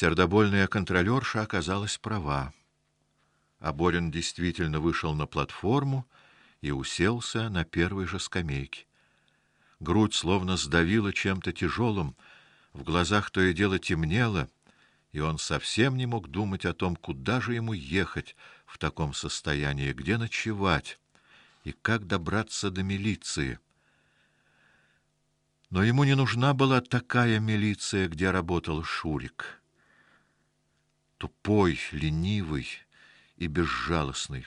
Сердобольная контролёрша оказалась права. Аборин действительно вышел на платформу и уселся на первой же скамейке. Грудь словно сдавила чем-то тяжелым, в глазах то и дело темнело, и он совсем не мог думать о том, куда же ему ехать в таком состоянии, где ночевать и как добраться до милиции. Но ему не нужна была такая милиция, где работал Шурик. Тупой, ленивый и безжалостный.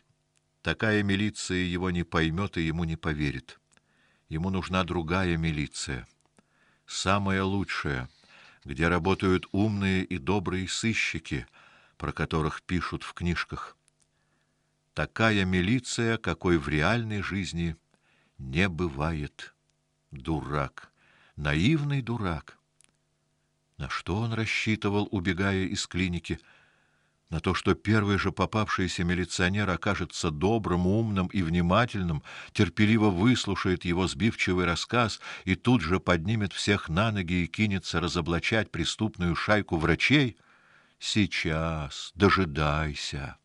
Такая милиция его не поймет и ему не поверит. Ему нужна другая милиция, самая лучшая, где работают умные и добрые сыщики, про которых пишут в книжках. Такая милиция, какой в реальной жизни не бывает. Дурак, наивный дурак. На что он рассчитывал, убегая из клиники? На то, что первый же попавшийся милиционер окажется добрым, умным и внимательным, терпеливо выслушает его сбивчивый рассказ и тут же поднимет всех на ноги и кинется разоблачать преступную шайку врачей, сейчас дожидайся.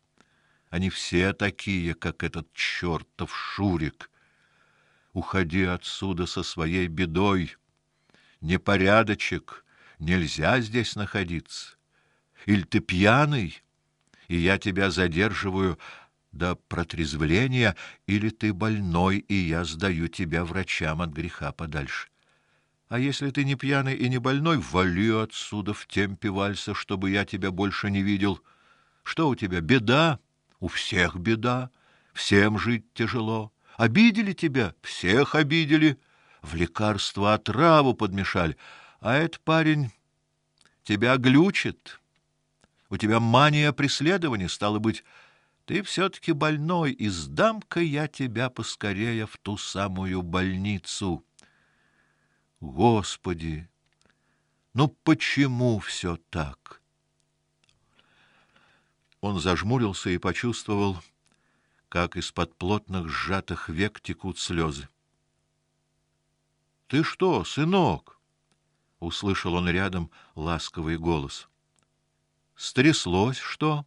Они все такие, как этот чертов Шурик. Уходи отсюда со своей бедой. Непорядочек, нельзя здесь находиться. Или ты пьяный? И я тебя задерживаю до протрезвления, или ты больной, и я сдаю тебя врачам от греха подальше. А если ты не пьяный и не больной, вали отсюда в темпе вальса, чтобы я тебя больше не видел. Что у тебя беда? У всех беда. Всем жить тяжело. Обидели тебя? Всех обидели. В лекарство отраву подмешали. А этот парень тебя глючит. У тебя мания преследования, стало быть, ты все таки больной, и сдам-ка я тебя поскорее в ту самую больницу. Господи, ну почему все так? Он зажмурился и почувствовал, как из-под плотных сжатых век текут слезы. Ты что, сынок? услышал он рядом ласковый голос. Стряслось что?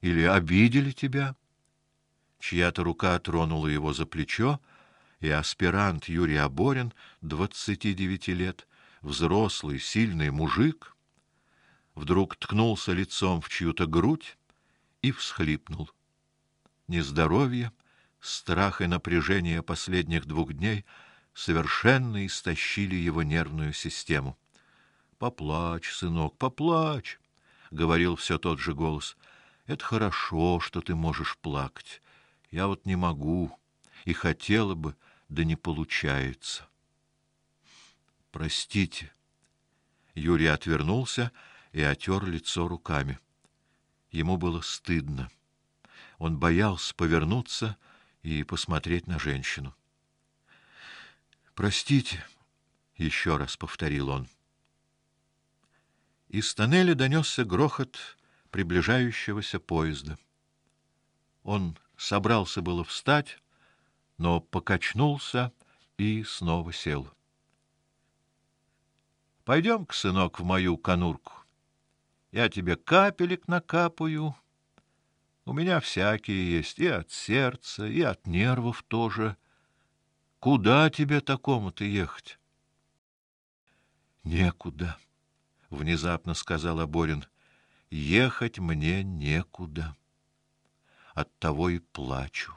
Или обидели тебя? Чья-то рука тронула его за плечо, и аспирант Юрий двадцати девяти лет, взрослый, сильный мужик, вдруг ткнулся лицом в чью-то грудь и всхлипнул. Нездоровье, страх и напряжение последних двух дней совершенно истощили его нервную систему. Поплачь, сынок, поплачь говорил все тот же голос. Это хорошо, что ты можешь плакать. Я вот не могу и хотела бы, да не получается. Простите. Юрий отвернулся и отер лицо руками. Ему было стыдно. Он боялся повернуться и посмотреть на женщину. Простите, еще раз повторил он. Из тоннеля донесся грохот приближающегося поезда. Он собрался было встать, но покачнулся и снова сел. Пойдем, сынок, в мою конурку. Я тебе капелек накапаю. У меня всякие есть, и от сердца, и от нервов тоже. Куда тебе такому-то ехать? Некуда внезапно сказал Борин. Ехать мне некуда. Оттого и плачу.